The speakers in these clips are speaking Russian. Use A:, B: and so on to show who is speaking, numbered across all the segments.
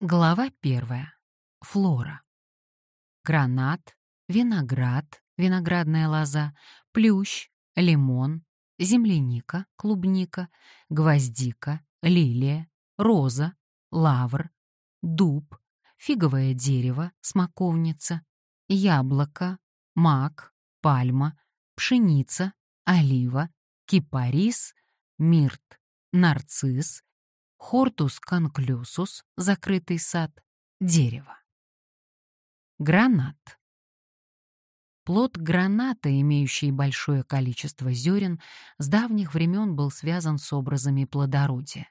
A: Глава первая. Флора. Гранат, виноград, виноградная лоза, плющ, лимон, земляника, клубника, гвоздика, лилия, роза, лавр, дуб, фиговое дерево, смоковница, яблоко, мак, пальма, пшеница, олива, кипарис, мирт, нарцисс, Хортус конклюсус, закрытый сад, дерево. Гранат. Плод граната, имеющий большое количество зерен, с давних времен был связан с образами плодородия.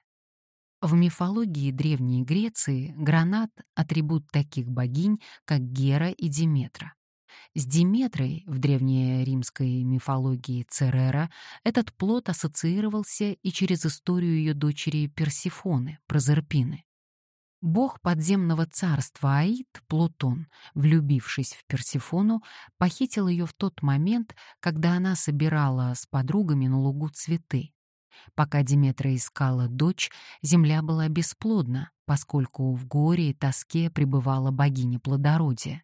A: В мифологии Древней Греции гранат — атрибут таких богинь, как Гера и Диметра. С Диметрой в древнеримской мифологии Церера этот плод ассоциировался и через историю ее дочери Персифоны, Прозерпины. Бог подземного царства Аид, Плутон, влюбившись в Персифону, похитил ее в тот момент, когда она собирала с подругами на лугу цветы. Пока Диметра искала дочь, земля была бесплодна, поскольку в горе и тоске пребывала богиня плодородия.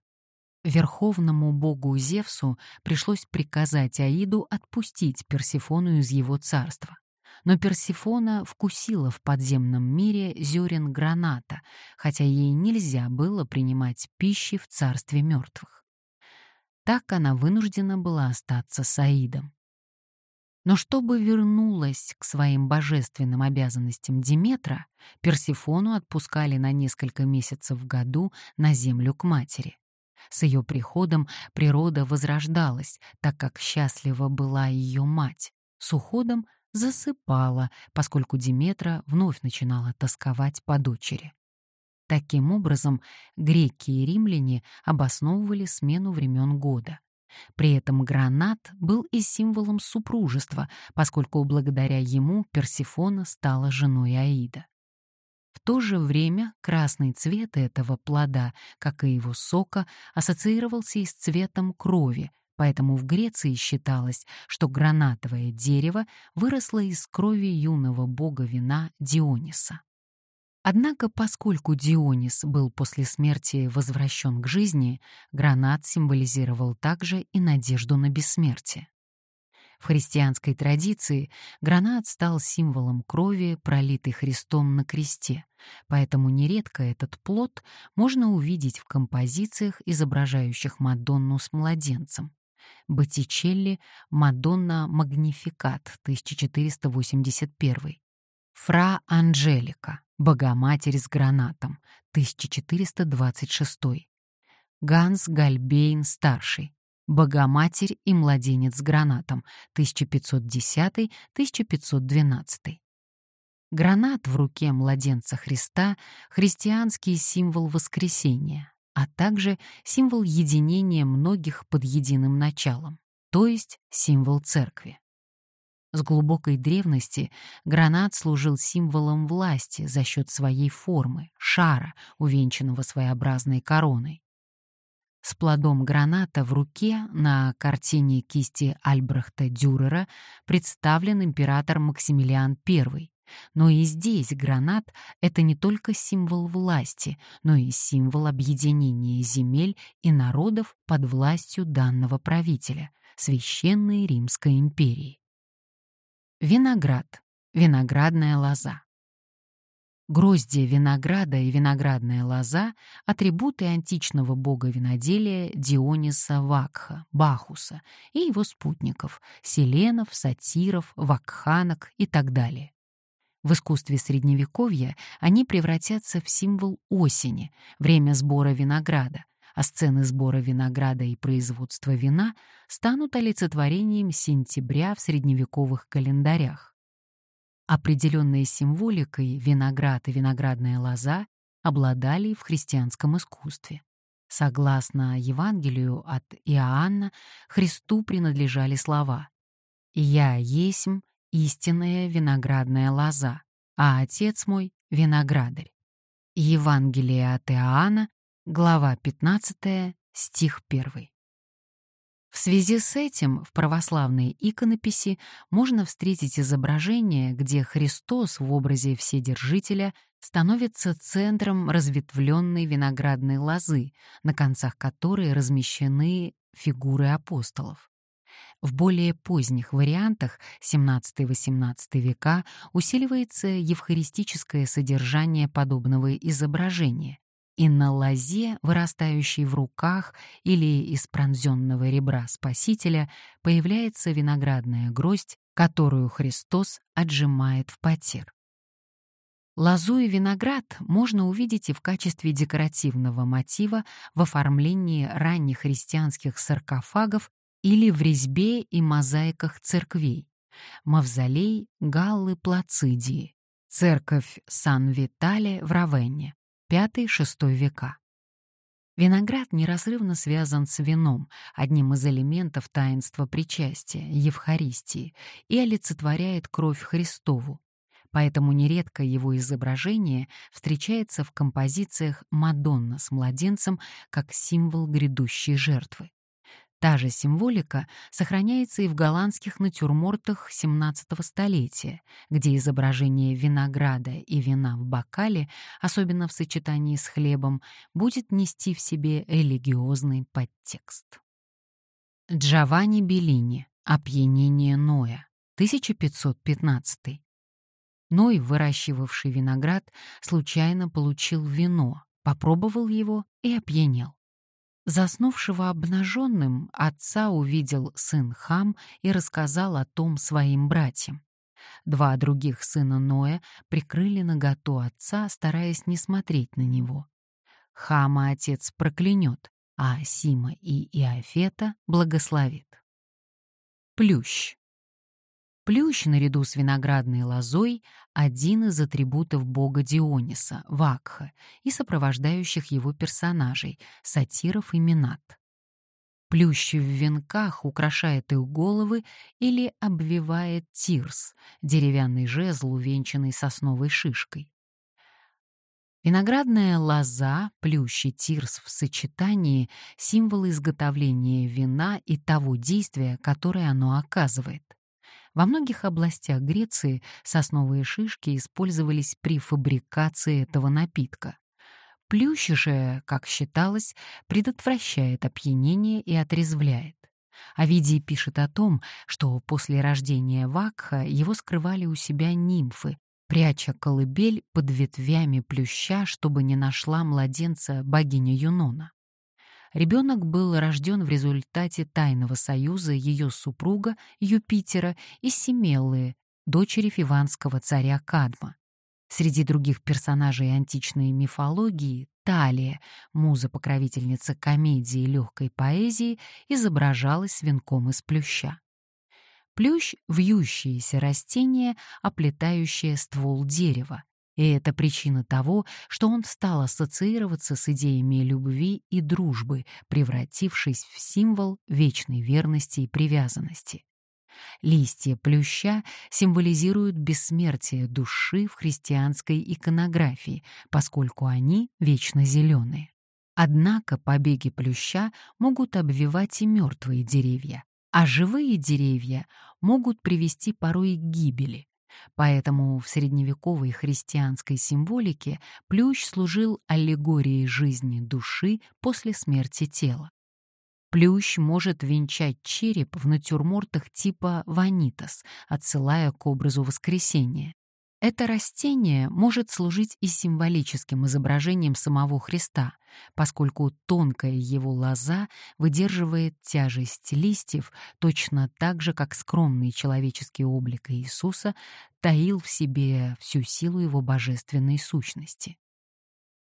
A: Верховному богу Зевсу пришлось приказать Аиду отпустить Персифону из его царства. Но Персифона вкусила в подземном мире зерен граната, хотя ей нельзя было принимать пищи в царстве мертвых. Так она вынуждена была остаться с Аидом. Но чтобы вернулась к своим божественным обязанностям Диметра, Персифону отпускали на несколько месяцев в году на землю к матери. С ее приходом природа возрождалась, так как счастлива была ее мать. С уходом засыпала, поскольку Диметра вновь начинала тосковать по дочери. Таким образом, греки и римляне обосновывали смену времен года. При этом гранат был и символом супружества, поскольку благодаря ему Персифона стала женой Аида. То же время красный цвет этого плода, как и его сока, ассоциировался и с цветом крови, поэтому в Греции считалось, что гранатовое дерево выросло из крови юного бога вина Диониса. Однако, поскольку Дионис был после смерти возвращен к жизни, гранат символизировал также и надежду на бессмертие. В христианской традиции гранат стал символом крови, пролитой Христом на кресте, поэтому нередко этот плод можно увидеть в композициях, изображающих Мадонну с младенцем. Боттичелли «Мадонна Магнификат» 1481. Фра Анжелика «Богоматерь с гранатом» 1426. Ганс Гальбейн старший Богоматерь и младенец с гранатом 1510-1512. Гранат в руке младенца Христа — христианский символ воскресения, а также символ единения многих под единым началом, то есть символ церкви. С глубокой древности гранат служил символом власти за счет своей формы, шара, увенчанного своеобразной короной. С плодом граната в руке на картине кисти Альбрехта Дюрера представлен император Максимилиан I. Но и здесь гранат — это не только символ власти, но и символ объединения земель и народов под властью данного правителя — Священной Римской империи. Виноград. Виноградная лоза. Гроздья винограда и виноградная лоза — атрибуты античного бога виноделия Диониса Вакха, Бахуса, и его спутников — селенов, сатиров, вакханок и так далее. В искусстве Средневековья они превратятся в символ осени, время сбора винограда, а сцены сбора винограда и производства вина станут олицетворением сентября в средневековых календарях. Определенной символикой виноград и виноградная лоза обладали в христианском искусстве. Согласно Евангелию от Иоанна, Христу принадлежали слова «Я есмь истинная виноградная лоза, а Отец мой — виноградарь». Евангелие от Иоанна, глава 15, стих 1. В связи с этим в православной иконописи можно встретить изображение, где Христос в образе Вседержителя становится центром разветвленной виноградной лозы, на концах которой размещены фигуры апостолов. В более поздних вариантах XVII-XVIII века усиливается евхаристическое содержание подобного изображения, и на лозе, вырастающей в руках или из пронзенного ребра Спасителя, появляется виноградная гроздь, которую Христос отжимает в потер. Лозу и виноград можно увидеть и в качестве декоративного мотива в оформлении ранних христианских саркофагов или в резьбе и мозаиках церквей. Мавзолей Галлы Плацидии, церковь Сан-Витале в Равенне, 5-6 века. Виноград неразрывно связан с вином, одним из элементов таинства причастия, Евхаристии, и олицетворяет кровь Христову. Поэтому нередко его изображение встречается в композициях «Мадонна с младенцем» как символ грядущей жертвы. Та же символика сохраняется и в голландских натюрмортах XVII столетия, где изображение винограда и вина в бокале, особенно в сочетании с хлебом, будет нести в себе религиозный подтекст. Джованни Беллини «Опьянение Ноя», 1515. Ной, выращивавший виноград, случайно получил вино, попробовал его и опьянел. Заснувшего обнаженным отца увидел сын Хам и рассказал о том своим братьям. Два других сына Ноя прикрыли наготу отца, стараясь не смотреть на него. Хама отец проклянет, а Сима и Иофета благословит. Плющ. Плющ наряду с виноградной лозой — один из атрибутов бога Диониса, Вакха, и сопровождающих его персонажей — сатиров и минат. Плющ в венках украшает их головы или обвивает тирс, деревянный жезл, увенчанный сосновой шишкой. Виноградная лоза, плющ и тирс в сочетании — символ изготовления вина и того действия, которое оно оказывает. Во многих областях Греции сосновые шишки использовались при фабрикации этого напитка. Плющ же, как считалось, предотвращает опьянение и отрезвляет. Овидий пишет о том, что после рождения Вакха его скрывали у себя нимфы, пряча колыбель под ветвями плюща, чтобы не нашла младенца богиня Юнона. Ребенок был рожден в результате тайного союза ее супруга Юпитера и Семеллы, дочери фиванского царя Кадма. Среди других персонажей античной мифологии Талия, муза-покровительница комедии и легкой поэзии, изображалась венком из плюща. Плющ — вьющееся растение, оплетающее ствол дерева, и это причина того, что он стал ассоциироваться с идеями любви и дружбы, превратившись в символ вечной верности и привязанности. Листья плюща символизируют бессмертие души в христианской иконографии, поскольку они вечно зеленые. Однако побеги плюща могут обвивать и мертвые деревья, а живые деревья могут привести порой к гибели, Поэтому в средневековой христианской символике плющ служил аллегорией жизни души после смерти тела. Плющ может венчать череп в натюрмортах типа ванитас, отсылая к образу воскресения. Это растение может служить и символическим изображением самого Христа, поскольку тонкая его лоза выдерживает тяжесть листьев точно так же, как скромный человеческий облик Иисуса таил в себе всю силу его божественной сущности.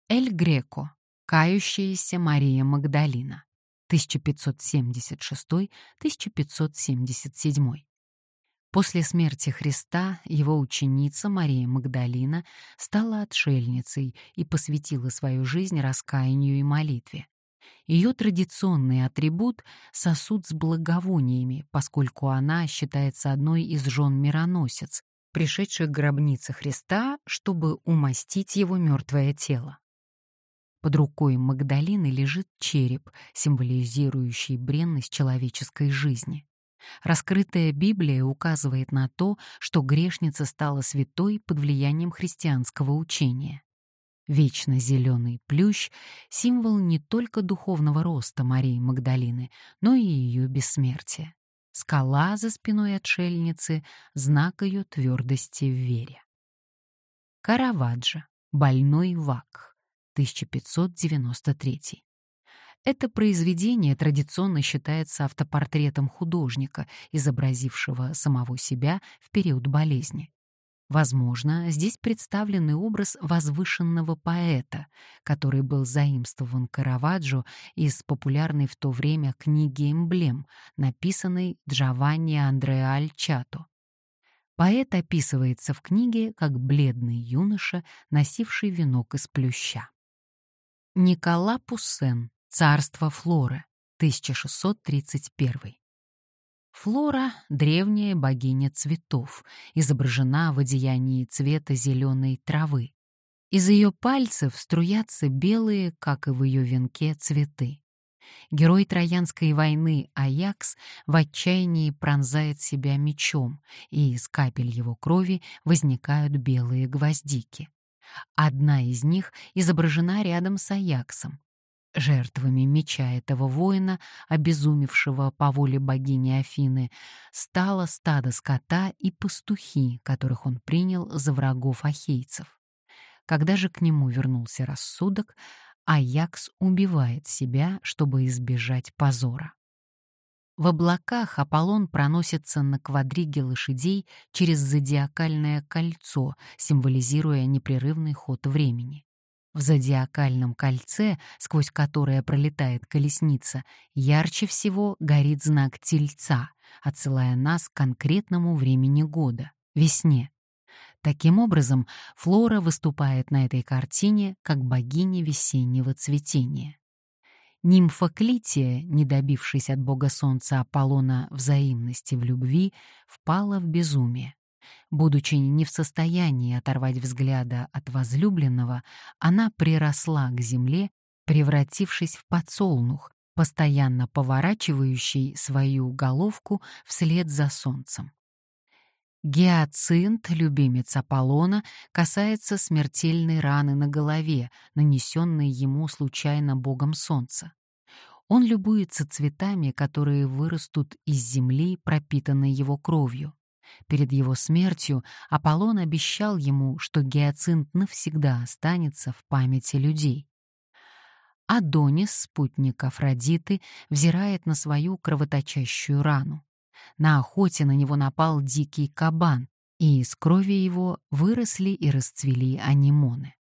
A: Эль Греко, кающаяся Мария Магдалина, 1576-1577. После смерти Христа его ученица Мария Магдалина стала отшельницей и посвятила свою жизнь раскаянию и молитве. Ее традиционный атрибут — сосуд с благовониями, поскольку она считается одной из жен мироносец, пришедших к гробнице Христа, чтобы умастить его мертвое тело. Под рукой Магдалины лежит череп, символизирующий бренность человеческой жизни. Раскрытая Библия указывает на то, что грешница стала святой под влиянием христианского учения. Вечно зеленый плющ — символ не только духовного роста Марии Магдалины, но и ее бессмертия. Скала за спиной отшельницы — знак ее твердости в вере. Караваджо. Больной Вак. 1593. Это произведение традиционно считается автопортретом художника, изобразившего самого себя в период болезни. Возможно, здесь представленный образ возвышенного поэта, который был заимствован Караваджо из популярной в то время книги «Эмблем», написанной Джованни Андреа Альчато. Поэт описывается в книге как бледный юноша, носивший венок из плюща. Никола Пуссен Царство Флоры, 1631. Флора — древняя богиня цветов, изображена в одеянии цвета зеленой травы. Из ее пальцев струятся белые, как и в ее венке, цветы. Герой Троянской войны Аякс в отчаянии пронзает себя мечом, и из капель его крови возникают белые гвоздики. Одна из них изображена рядом с Аяксом, Жертвами меча этого воина, обезумевшего по воле богини Афины, стало стадо скота и пастухи, которых он принял за врагов ахейцев. Когда же к нему вернулся рассудок, Аякс убивает себя, чтобы избежать позора. В облаках Аполлон проносится на квадриге лошадей через зодиакальное кольцо, символизируя непрерывный ход времени. В зодиакальном кольце, сквозь которое пролетает колесница, ярче всего горит знак Тельца, отсылая нас к конкретному времени года — весне. Таким образом, Флора выступает на этой картине как богиня весеннего цветения. Нимфа Клития, не добившись от бога солнца Аполлона взаимности в любви, впала в безумие. Будучи не в состоянии оторвать взгляда от возлюбленного, она приросла к земле, превратившись в подсолнух, постоянно поворачивающий свою головку вслед за солнцем. Гиацинт, любимец Аполлона, касается смертельной раны на голове, нанесенной ему случайно богом солнца. Он любуется цветами, которые вырастут из земли, пропитанной его кровью. Перед его смертью Аполлон обещал ему, что гиацинт навсегда останется в памяти людей. Адонис, спутник Афродиты, взирает на свою кровоточащую рану. На охоте на него напал дикий кабан, и из крови его выросли и расцвели анимоны.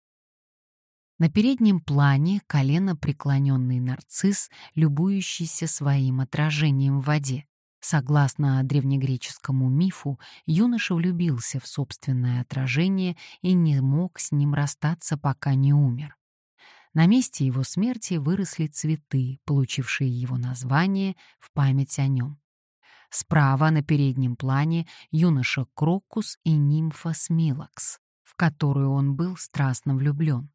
A: На переднем плане колено преклоненный нарцисс, любующийся своим отражением в воде. Согласно древнегреческому мифу, юноша влюбился в собственное отражение и не мог с ним расстаться, пока не умер. На месте его смерти выросли цветы, получившие его название в память о нем. Справа на переднем плане юноша Крокус и нимфа Смилакс, в которую он был страстно влюблен.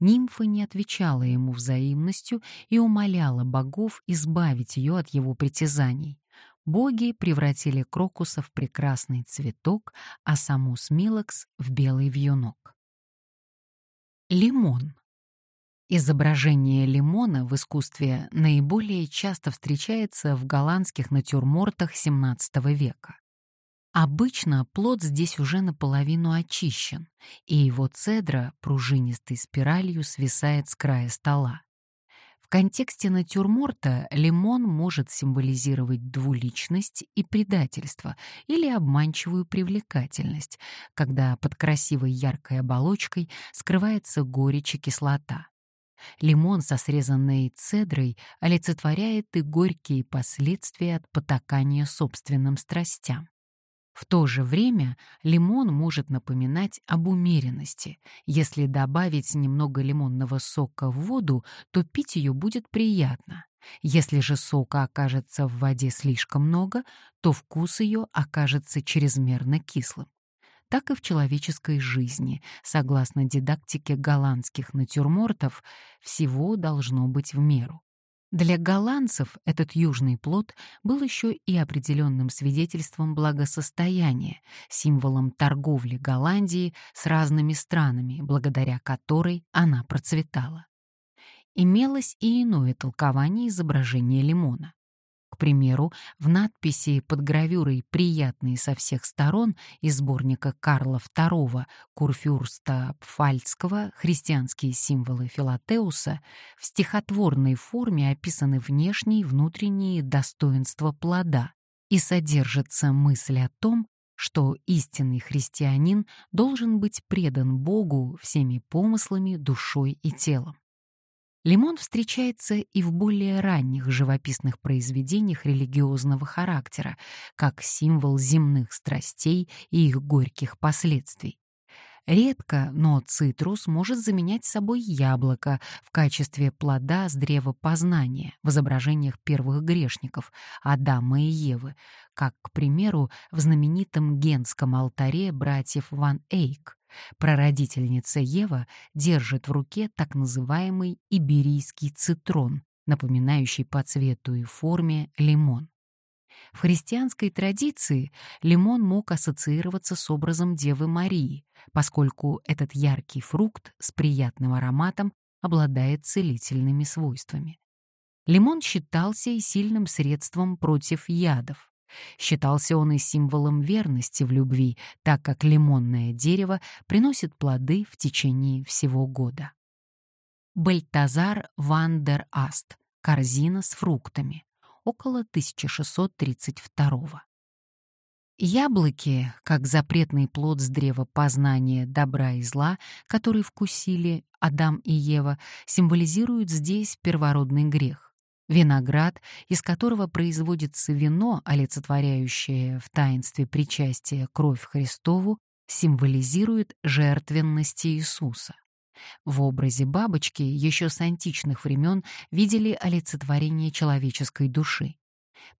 A: Нимфа не отвечала ему взаимностью и умоляла богов избавить ее от его притязаний боги превратили крокуса в прекрасный цветок, а саму смилакс — в белый вьюнок. Лимон. Изображение лимона в искусстве наиболее часто встречается в голландских натюрмортах XVII века. Обычно плод здесь уже наполовину очищен, и его цедра пружинистой спиралью свисает с края стола. В контексте натюрморта лимон может символизировать двуличность и предательство или обманчивую привлекательность, когда под красивой яркой оболочкой скрывается горечь и кислота. Лимон со срезанной цедрой олицетворяет и горькие последствия от потакания собственным страстям. В то же время лимон может напоминать об умеренности. Если добавить немного лимонного сока в воду, то пить ее будет приятно. Если же сока окажется в воде слишком много, то вкус ее окажется чрезмерно кислым. Так и в человеческой жизни, согласно дидактике голландских натюрмортов, всего должно быть в меру. Для голландцев этот южный плод был еще и определенным свидетельством благосостояния, символом торговли Голландии с разными странами, благодаря которой она процветала. Имелось и иное толкование изображения лимона. К примеру, в надписи под гравюрой «Приятные со всех сторон» из сборника Карла II Курфюрста Пфальцкого «Христианские символы Филатеуса» в стихотворной форме описаны внешние и внутренние достоинства плода и содержится мысль о том, что истинный христианин должен быть предан Богу всеми помыслами, душой и телом. Лимон встречается и в более ранних живописных произведениях религиозного характера, как символ земных страстей и их горьких последствий. Редко, но цитрус может заменять собой яблоко в качестве плода с древа познания в изображениях первых грешников Адама и Евы, как, к примеру, в знаменитом генском алтаре братьев Ван Эйк, Прародительница Ева держит в руке так называемый иберийский цитрон, напоминающий по цвету и форме лимон. В христианской традиции лимон мог ассоциироваться с образом Девы Марии, поскольку этот яркий фрукт с приятным ароматом обладает целительными свойствами. Лимон считался и сильным средством против ядов. Считался он и символом верности в любви, так как лимонное дерево приносит плоды в течение всего года. Бальтазар ван дер Аст. Корзина с фруктами. Около 1632 Яблоки, как запретный плод с древа познания добра и зла, который вкусили Адам и Ева, символизируют здесь первородный грех. Виноград, из которого производится вино, олицетворяющее в таинстве причастия кровь Христову, символизирует жертвенность Иисуса. В образе бабочки еще с античных времен видели олицетворение человеческой души.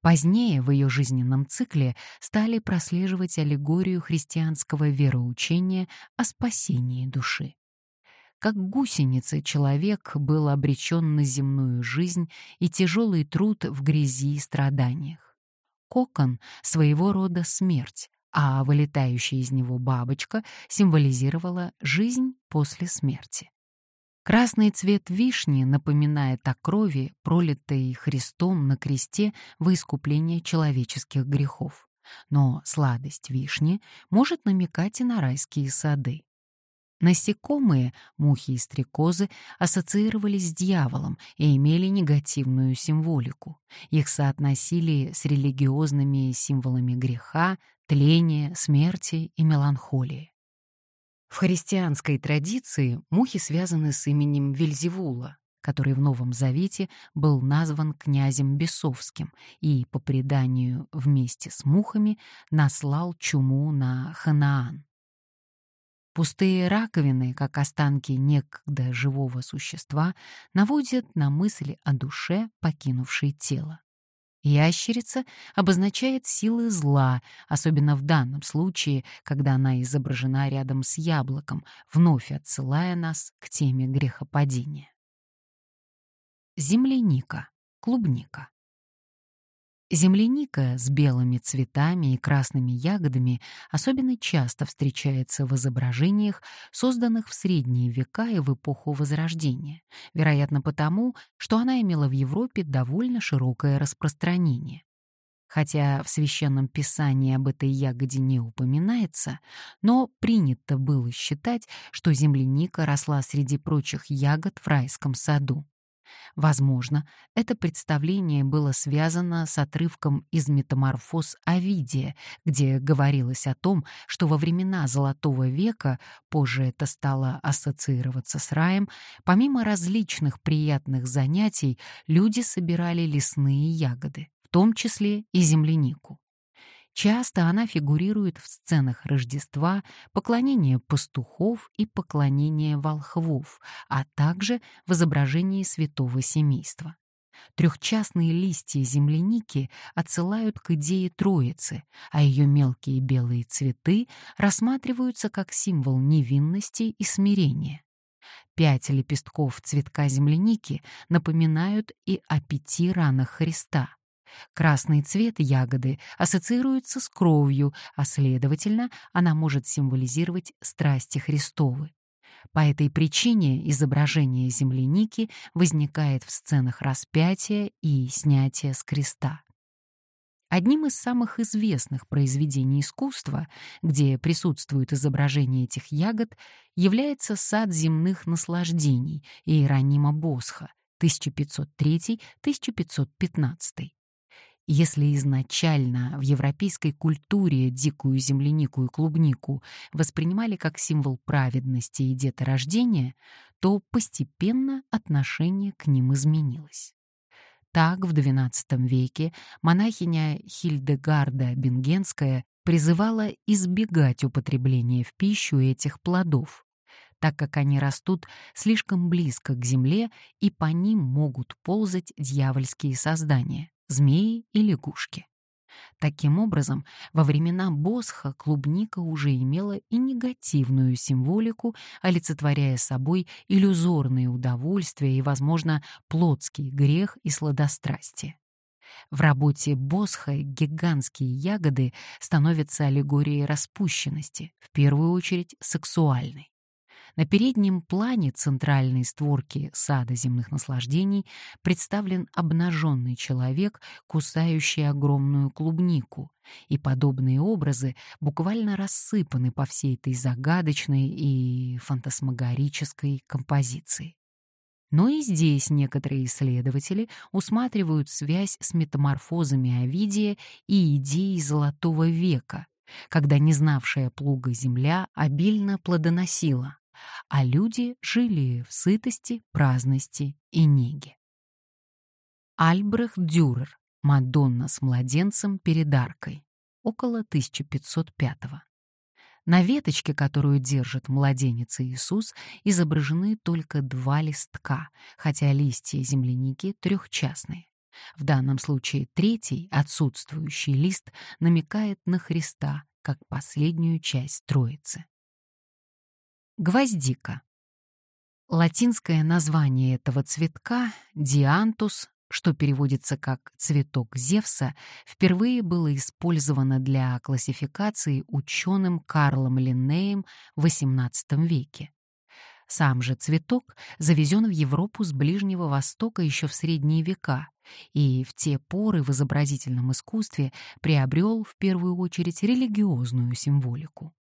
A: Позднее в ее жизненном цикле стали прослеживать аллегорию христианского вероучения о спасении души. Как гусеница человек был обречен на земную жизнь и тяжелый труд в грязи и страданиях. Кокон — своего рода смерть, а вылетающая из него бабочка символизировала жизнь после смерти. Красный цвет вишни напоминает о крови, пролитой Христом на кресте во искупление человеческих грехов. Но сладость вишни может намекать и на райские сады. Насекомые, мухи и стрекозы, ассоциировались с дьяволом и имели негативную символику. Их соотносили с религиозными символами греха, тления, смерти и меланхолии. В христианской традиции мухи связаны с именем Вельзевула, который в Новом Завете был назван князем Бесовским и, по преданию, вместе с мухами наслал чуму на Ханаан. Пустые раковины, как останки некогда живого существа, наводят на мысли о душе, покинувшей тело. Ящерица обозначает силы зла, особенно в данном случае, когда она изображена рядом с яблоком, вновь отсылая нас к теме грехопадения. Земляника, клубника. Земляника с белыми цветами и красными ягодами особенно часто встречается в изображениях, созданных в средние века и в эпоху Возрождения, вероятно потому, что она имела в Европе довольно широкое распространение. Хотя в священном писании об этой ягоде не упоминается, но принято было считать, что земляника росла среди прочих ягод в райском саду. Возможно, это представление было связано с отрывком из «Метаморфоз Овидия», где говорилось о том, что во времена Золотого века, позже это стало ассоциироваться с раем, помимо различных приятных занятий, люди собирали лесные ягоды, в том числе и землянику. Часто она фигурирует в сценах Рождества, поклонения пастухов и поклонения волхвов, а также в изображении святого семейства. Трехчастные листья земляники отсылают к идее Троицы, а ее мелкие белые цветы рассматриваются как символ невинности и смирения. Пять лепестков цветка земляники напоминают и о пяти ранах Христа. Красный цвет ягоды ассоциируется с кровью, а следовательно, она может символизировать страсти Христовы. По этой причине изображение земляники возникает в сценах распятия и снятия с креста. Одним из самых известных произведений искусства, где присутствует изображение этих ягод, является «Сад земных наслаждений» Иеронима Босха 1503-1515. Если изначально в европейской культуре дикую землянику и клубнику воспринимали как символ праведности и деторождения, то постепенно отношение к ним изменилось. Так, в XII веке монахиня Хильдегарда Бенгенская призывала избегать употребления в пищу этих плодов, так как они растут слишком близко к земле и по ним могут ползать дьявольские создания змеи и лягушки. Таким образом, во времена Босха клубника уже имела и негативную символику, олицетворяя собой иллюзорные удовольствия и, возможно, плотский грех и сладострастие. В работе Босха гигантские ягоды становятся аллегорией распущенности, в первую очередь сексуальной. На переднем плане центральной створки сада земных наслаждений представлен обнаженный человек, кусающий огромную клубнику, и подобные образы буквально рассыпаны по всей этой загадочной и фантасмагорической композиции. Но и здесь некоторые исследователи усматривают связь с метаморфозами Овидия и идеей Золотого века, когда не знавшая плуга земля обильно плодоносила, а люди жили в сытости, праздности и неге. Альбрехт Дюрер «Мадонна с младенцем перед аркой» около 1505 -го. На веточке, которую держит младенец Иисус, изображены только два листка, хотя листья земляники трехчастные. В данном случае третий, отсутствующий лист, намекает на Христа, как последнюю часть Троицы. Гвоздика. Латинское название этого цветка — диантус, что переводится как «цветок Зевса», впервые было использовано для классификации ученым Карлом Линнеем в XVIII веке. Сам же цветок завезен в Европу с Ближнего Востока еще в средние века и в те поры в изобразительном искусстве приобрел в первую очередь религиозную символику.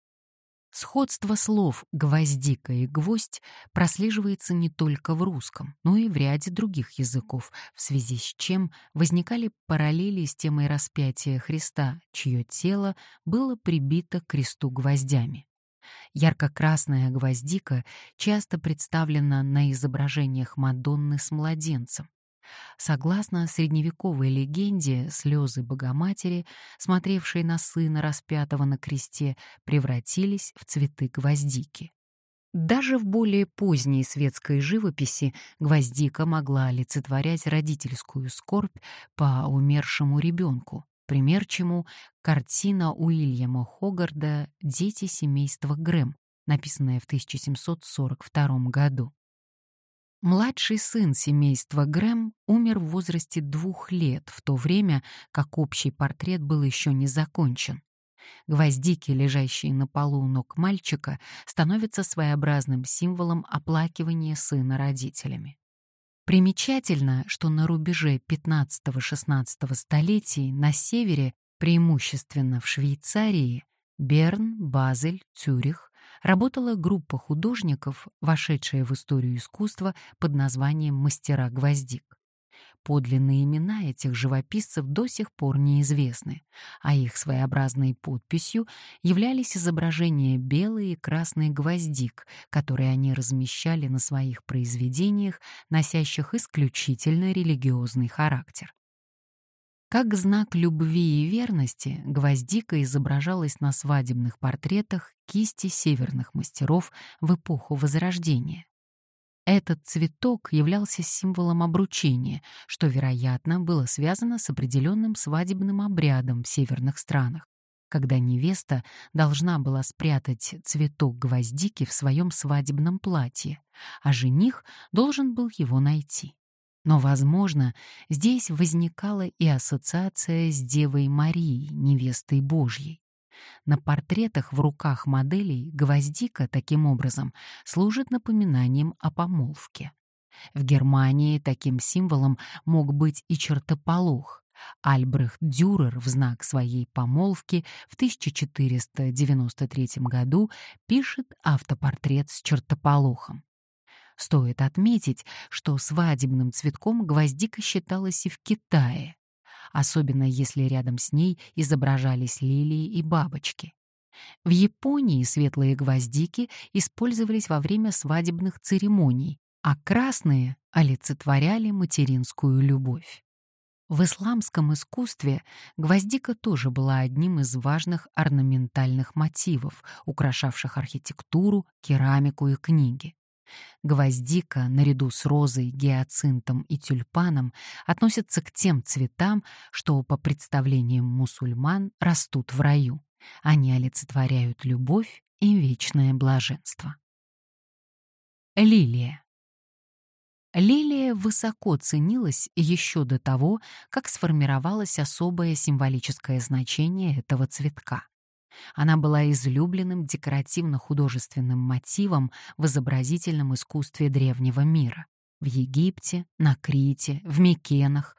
A: Сходство слов «гвоздика» и «гвоздь» прослеживается не только в русском, но и в ряде других языков, в связи с чем возникали параллели с темой распятия Христа, чье тело было прибито к кресту гвоздями. Ярко-красная гвоздика часто представлена на изображениях Мадонны с младенцем, Согласно средневековой легенде, слезы Богоматери, смотревшие на сына распятого на кресте, превратились в цветы гвоздики. Даже в более поздней светской живописи гвоздика могла олицетворять родительскую скорбь по умершему ребенку, пример чему картина Уильяма Хогарда «Дети семейства Грэм», написанная в 1742 году. Младший сын семейства Грэм умер в возрасте двух лет, в то время как общий портрет был еще не закончен. Гвоздики, лежащие на полу ног мальчика, становятся своеобразным символом оплакивания сына родителями. Примечательно, что на рубеже 15-16 столетий на севере, преимущественно в Швейцарии, Берн, Базель, Цюрих, работала группа художников, вошедшая в историю искусства под названием «Мастера гвоздик». Подлинные имена этих живописцев до сих пор неизвестны, а их своеобразной подписью являлись изображения белой и красной гвоздик, которые они размещали на своих произведениях, носящих исключительно религиозный характер. Как знак любви и верности гвоздика изображалась на свадебных портретах кисти северных мастеров в эпоху Возрождения. Этот цветок являлся символом обручения, что, вероятно, было связано с определенным свадебным обрядом в северных странах, когда невеста должна была спрятать цветок гвоздики в своем свадебном платье, а жених должен был его найти. Но, возможно, здесь возникала и ассоциация с Девой Марией, невестой Божьей. На портретах в руках моделей гвоздика, таким образом, служит напоминанием о помолвке. В Германии таким символом мог быть и чертополох. Альбрехт Дюрер в знак своей помолвки в 1493 году пишет автопортрет с чертополохом. Стоит отметить, что свадебным цветком гвоздика считалась и в Китае, особенно если рядом с ней изображались лилии и бабочки. В Японии светлые гвоздики использовались во время свадебных церемоний, а красные олицетворяли материнскую любовь. В исламском искусстве гвоздика тоже была одним из важных орнаментальных мотивов, украшавших архитектуру, керамику и книги. Гвоздика, наряду с розой, гиацинтом и тюльпаном, относятся к тем цветам, что, по представлениям мусульман, растут в раю. Они олицетворяют любовь и вечное блаженство. Лилия. Лилия высоко ценилась еще до того, как сформировалось особое символическое значение этого цветка. Она была излюбленным декоративно-художественным мотивом в изобразительном искусстве древнего мира. В Египте, на Крите, в Микенах,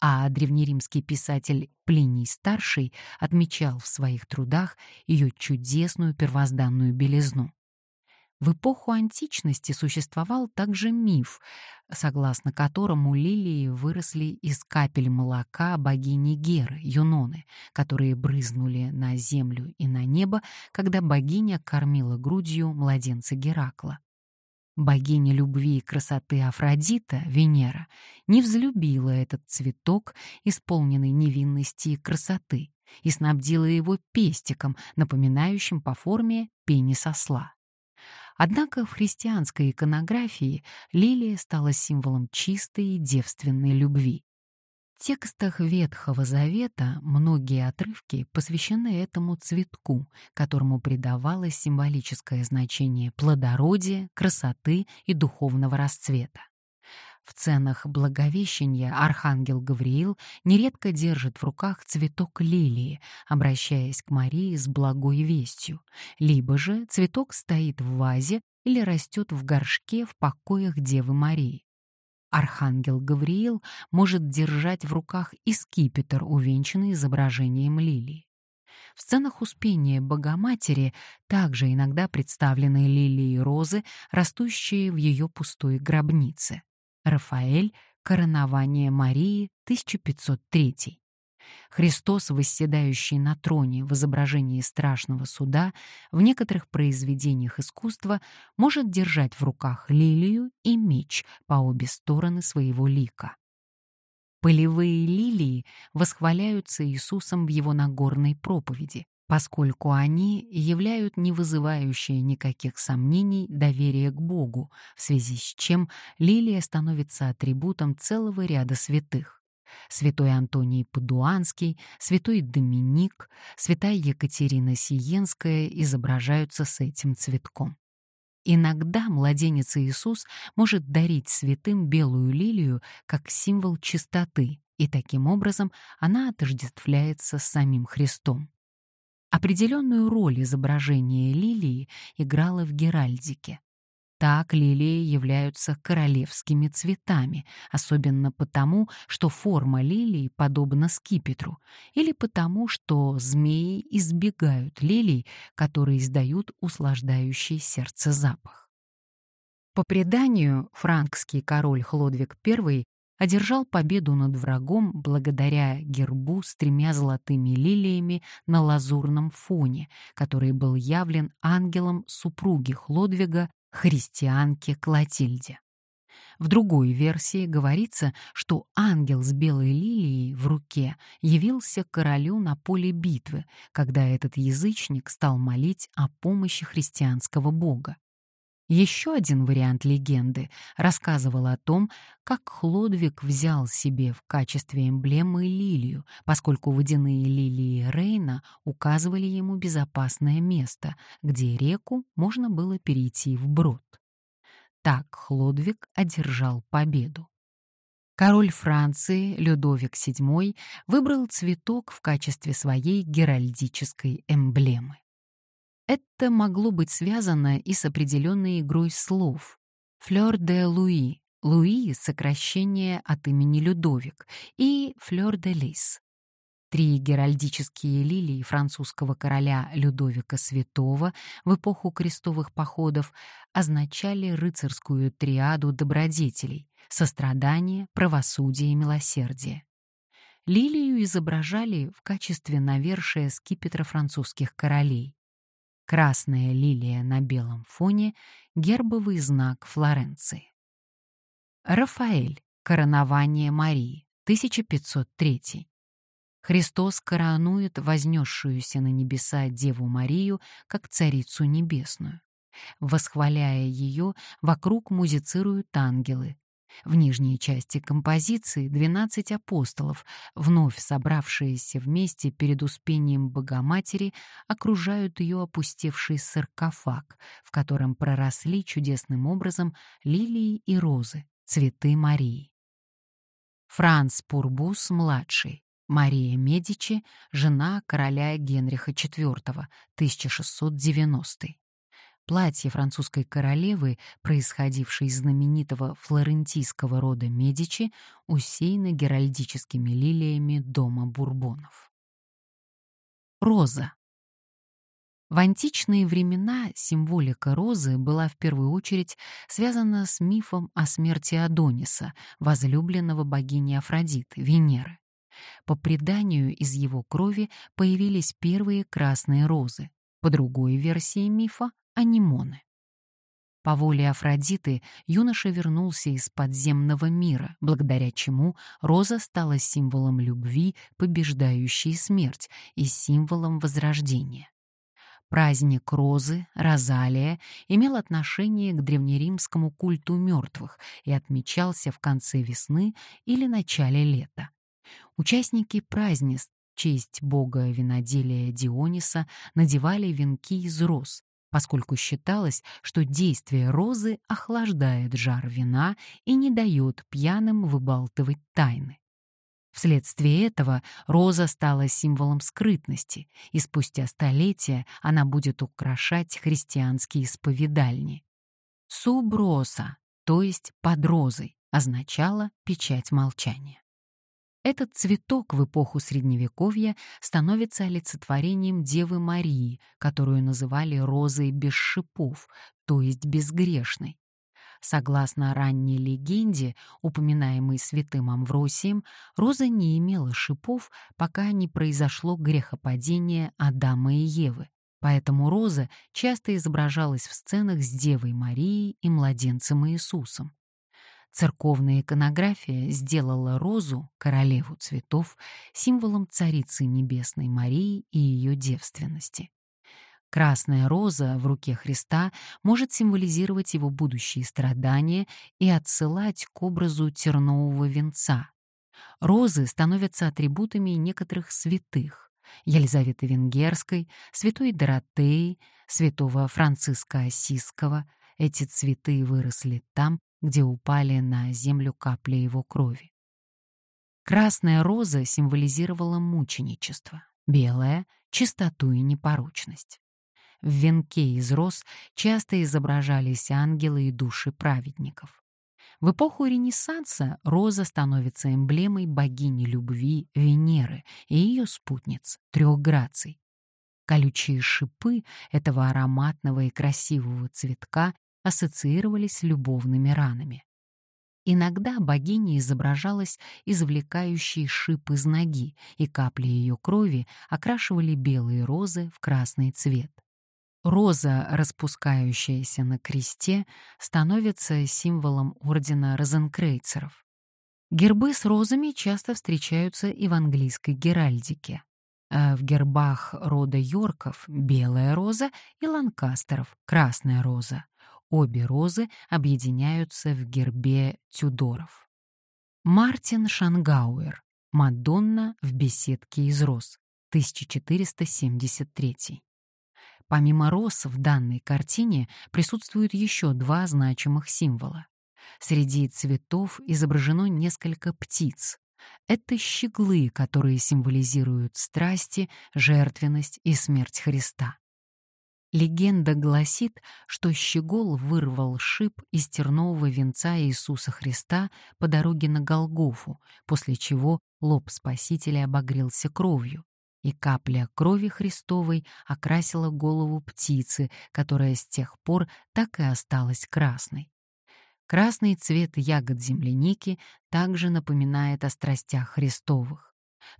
A: а древнеримский писатель Плиний Старший отмечал в своих трудах ее чудесную первозданную белизну. В эпоху античности существовал также миф, согласно которому лилии выросли из капель молока богини Геры, Юноны, которые брызнули на землю и на небо, когда богиня кормила грудью младенца Геракла. Богиня любви и красоты Афродита, Венера, не взлюбила этот цветок, исполненный невинности и красоты, и снабдила его пестиком, напоминающим по форме пенис осла. Однако в христианской иконографии лилия стала символом чистой и девственной любви. В текстах Ветхого Завета многие отрывки посвящены этому цветку, которому придавалось символическое значение плодородия, красоты и духовного расцвета. В ценах Благовещения архангел Гавриил нередко держит в руках цветок лилии, обращаясь к Марии с благой вестью, либо же цветок стоит в вазе или растет в горшке в покоях Девы Марии. Архангел Гавриил может держать в руках и скипетр, увенчанный изображением лилии. В сценах Успения Богоматери также иногда представлены лилии и розы, растущие в ее пустой гробнице. Рафаэль «Коронование Марии» 1503. Христос, восседающий на троне в изображении страшного суда, в некоторых произведениях искусства может держать в руках лилию и меч по обе стороны своего лика. Полевые лилии восхваляются Иисусом в его Нагорной проповеди, поскольку они являют не вызывающее никаких сомнений доверие к Богу, в связи с чем лилия становится атрибутом целого ряда святых. Святой Антоний Падуанский, святой Доминик, святая Екатерина Сиенская изображаются с этим цветком. Иногда младенец Иисус может дарить святым белую лилию как символ чистоты, и таким образом она отождествляется с самим Христом. Определенную роль изображение лилии играло в геральдике. Так лилии являются королевскими цветами, особенно потому, что форма лилии подобна скипетру, или потому, что змеи избегают лилий, которые издают услаждающий сердце запах. По преданию, франкский король Хлодвиг I одержал победу над врагом благодаря гербу с тремя золотыми лилиями на лазурном фоне, который был явлен ангелом супруги Хлодвига, христианке Клотильде. В другой версии говорится, что ангел с белой лилией в руке явился королю на поле битвы, когда этот язычник стал молить о помощи христианского бога. Еще один вариант легенды рассказывал о том, как Хлодвиг взял себе в качестве эмблемы лилию, поскольку водяные лилии Рейна указывали ему безопасное место, где реку можно было перейти вброд. Так Хлодвиг одержал победу. Король Франции Людовик VII выбрал цветок в качестве своей геральдической эмблемы. Это могло быть связано и с определенной игрой слов. «Флёр де Луи» — «Луи» — сокращение от имени Людовик, и «Флёр де Лис». Три геральдические лилии французского короля Людовика Святого в эпоху крестовых походов означали рыцарскую триаду добродетелей — сострадание, правосудие и милосердие. Лилию изображали в качестве навершия скипетра французских королей. Красная лилия на белом фоне — гербовый знак Флоренции. Рафаэль. Коронование Марии. 1503. Христос коронует вознесшуюся на небеса Деву Марию как Царицу Небесную. Восхваляя ее, вокруг музицируют ангелы, в нижней части композиции 12 апостолов, вновь собравшиеся вместе перед успением Богоматери, окружают ее опустевший саркофаг, в котором проросли чудесным образом лилии и розы, цветы Марии. Франц Пурбус-младший, Мария Медичи, жена короля Генриха IV, 1690 Платье французской королевы, происходившее из знаменитого флорентийского рода Медичи, усеяно геральдическими лилиями дома Бурбонов. Роза. В античные времена символика розы была в первую очередь связана с мифом о смерти Адониса, возлюбленного богини Афродиты, Венеры. По преданию, из его крови появились первые красные розы. По другой версии мифа анимоны. По воле Афродиты юноша вернулся из подземного мира, благодаря чему роза стала символом любви, побеждающей смерть, и символом возрождения. Праздник розы, розалия, имел отношение к древнеримскому культу мертвых и отмечался в конце весны или начале лета. Участники празднеств честь бога виноделия Диониса надевали венки из роз, поскольку считалось, что действие розы охлаждает жар вина и не дает пьяным выбалтывать тайны. Вследствие этого роза стала символом скрытности, и спустя столетия она будет украшать христианские исповедальни. Суброса, то есть под розой, означала печать молчания. Этот цветок в эпоху Средневековья становится олицетворением Девы Марии, которую называли розой без шипов, то есть безгрешной. Согласно ранней легенде, упоминаемой святым Амвросием, роза не имела шипов, пока не произошло грехопадение Адама и Евы. Поэтому роза часто изображалась в сценах с Девой Марией и младенцем Иисусом. Церковная иконография сделала розу, королеву цветов, символом Царицы Небесной Марии и ее девственности. Красная роза в руке Христа может символизировать его будущие страдания и отсылать к образу тернового венца. Розы становятся атрибутами некоторых святых — Елизаветы Венгерской, святой Доротеи, святого Франциска Осиского. Эти цветы выросли там, где упали на землю капли его крови. Красная роза символизировала мученичество, белая — чистоту и непорочность. В венке из роз часто изображались ангелы и души праведников. В эпоху Ренессанса роза становится эмблемой богини любви Венеры и ее спутниц, трех граций. Колючие шипы этого ароматного и красивого цветка ассоциировались с любовными ранами. Иногда богиня изображалась извлекающей шип из ноги, и капли ее крови окрашивали белые розы в красный цвет. Роза, распускающаяся на кресте, становится символом ордена розенкрейцеров. Гербы с розами часто встречаются и в английской геральдике. А в гербах рода Йорков — белая роза и ланкастеров — красная роза. Обе розы объединяются в гербе Тюдоров. Мартин Шангауэр. Мадонна в беседке из роз. 1473. Помимо роз в данной картине присутствуют еще два значимых символа. Среди цветов изображено несколько птиц. Это щеглы, которые символизируют страсти, жертвенность и смерть Христа. Легенда гласит, что щегол вырвал шип из тернового венца Иисуса Христа по дороге на Голгофу, после чего лоб Спасителя обогрелся кровью, и капля крови Христовой окрасила голову птицы, которая с тех пор так и осталась красной. Красный цвет ягод земляники также напоминает о страстях Христовых.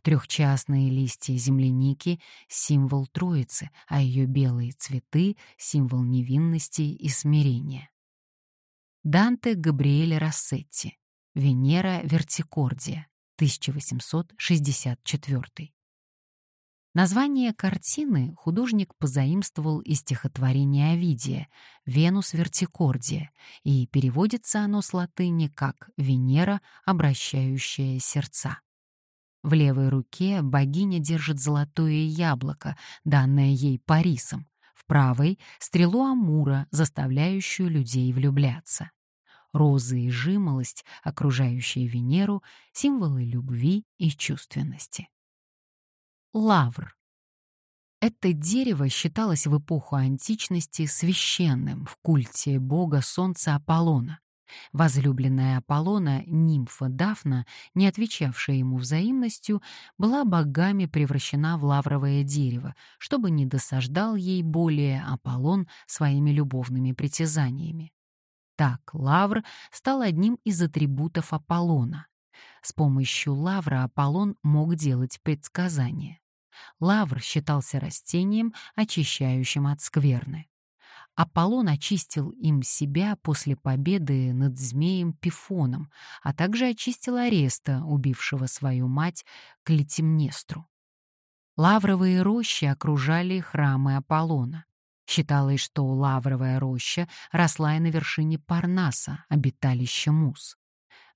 A: Трехчастные листья земляники — символ Троицы, а ее белые цветы — символ невинности и смирения. Данте Габриэле Рассетти. Венера Вертикордия. 1864. Название картины художник позаимствовал из стихотворения Овидия «Венус Вертикордия», и переводится оно с латыни как «Венера, обращающая сердца». В левой руке богиня держит золотое яблоко, данное ей Парисом, в правой — стрелу Амура, заставляющую людей влюбляться. Розы и жимолость, окружающие Венеру, символы любви и чувственности. Лавр. Это дерево считалось в эпоху античности священным в культе бога солнца Аполлона, Возлюбленная Аполлона, нимфа Дафна, не отвечавшая ему взаимностью, была богами превращена в лавровое дерево, чтобы не досаждал ей более Аполлон своими любовными притязаниями. Так лавр стал одним из атрибутов Аполлона. С помощью лавра Аполлон мог делать предсказания. Лавр считался растением, очищающим от скверны. Аполлон очистил им себя после победы над змеем Пифоном, а также очистил Ареста, убившего свою мать Клетимнестру. Лавровые рощи окружали храмы Аполлона. Считалось, что лавровая роща росла и на вершине Парнаса, обиталища Мус.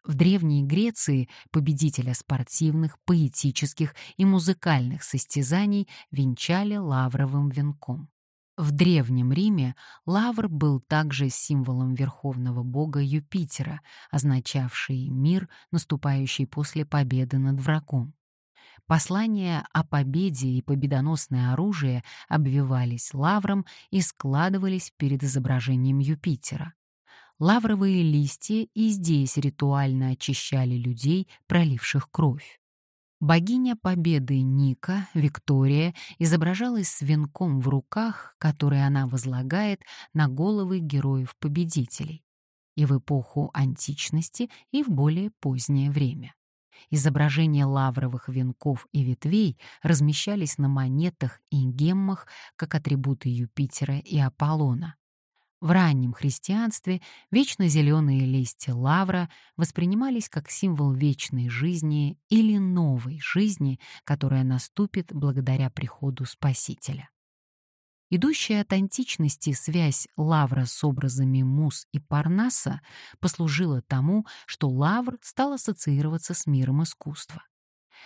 A: В Древней Греции победителя спортивных, поэтических и музыкальных состязаний венчали лавровым венком. В Древнем Риме лавр был также символом верховного бога Юпитера, означавший мир, наступающий после победы над врагом. Послания о победе и победоносное оружие обвивались лавром и складывались перед изображением Юпитера. Лавровые листья и здесь ритуально очищали людей, проливших кровь. Богиня Победы Ника, Виктория, изображалась с венком в руках, который она возлагает на головы героев-победителей. И в эпоху античности, и в более позднее время. Изображения лавровых венков и ветвей размещались на монетах и геммах как атрибуты Юпитера и Аполлона. В раннем христианстве вечно зеленые листья лавра воспринимались как символ вечной жизни или новой жизни, которая наступит благодаря приходу Спасителя. Идущая от античности связь лавра с образами Мус и Парнаса послужила тому, что лавр стал ассоциироваться с миром искусства.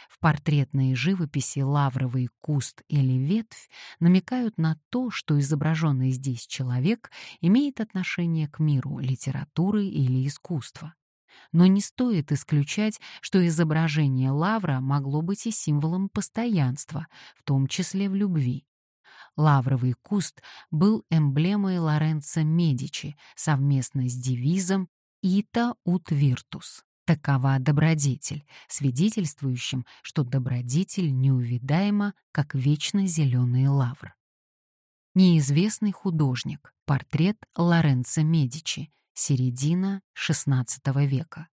A: В портретной живописи лавровый куст или ветвь намекают на то, что изображенный здесь человек имеет отношение к миру литературы или искусства. Но не стоит исключать, что изображение лавра могло быть и символом постоянства, в том числе в любви. Лавровый куст был эмблемой Лоренцо Медичи совместно с девизом «Ita ut virtus» Такова добродетель, свидетельствующим, что добродетель неувидаема, как вечно зеленый лавр. Неизвестный художник. Портрет Лоренцо Медичи. Середина XVI века.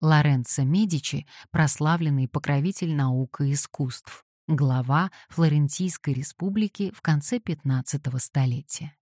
A: Лоренцо Медичи — прославленный покровитель наук и искусств, глава Флорентийской республики в конце XV столетия.